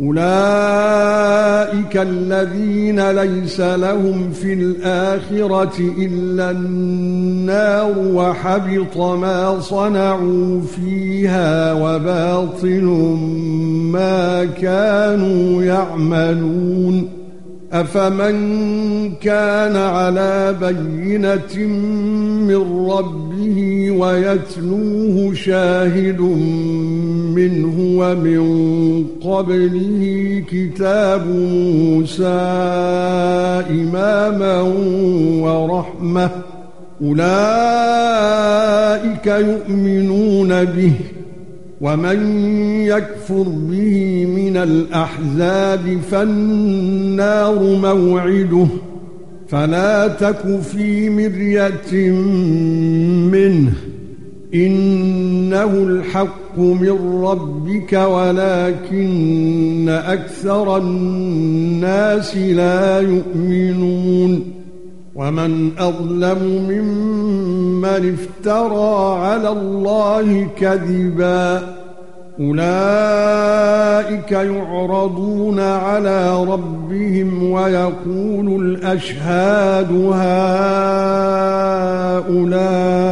أُولَئِكَ الَّذِينَ لَيْسَ لَهُمْ فِي الْآخِرَةِ إِلَّا النَّارُ وَحَبِطَ مَا صَنَعُوا فِيهَا وَبَاطِلٌ مَا كَانُوا يَعْمَلُونَ أَفَمَن كَانَ عَلَى بَيِّنَةٍ مِّن رَّبِّهِ وَيَتْلُوهُ شَاهِدٌ مِّنْهُ وَمِن قَبْلِهِ كِتَابُ مُوسَىٰ إِمَامًا وَرَحْمَةً. أُولَئِكَ يُؤْمِنُونَ بِهِ وَمَن يَكْفُرْ بِهِ مِنَ الْأَحْزَابِ فَالنَّارُ مَوْعِدُهُ. فَلَا تَكُ فِي مِرْيَةٍ مِّنْهُ. إِنَّهُ الْحَقُّ مِنْ رَبِّكَ وَلَكِنَّ أَكْثَرَ النَّاسِ لَا يُؤْمِنُونَ وَمَنْ أَظْلَمُ مِمَّنِ افْتَرَى عَلَى اللَّهِ كَذِبًا أُولَئِكَ يُعْرَضُونَ عَلَى رَبِّهِمْ وَيَقُولُ الْأَشْهَادُ هَؤُلَاءِ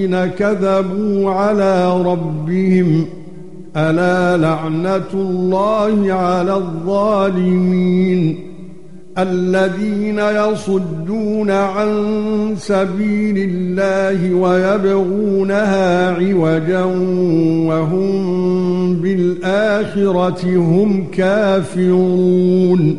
الَّذِينَ كَذَبُوا عَلَى رَبِّهِمْ أَلَا لَعْنَةُ اللَّهِ عَلَى الظَّالِمِينَ؟ الذين يصدون عن سبيل الله ويبغونها عوجا وهم بالآخرة هم كافرون.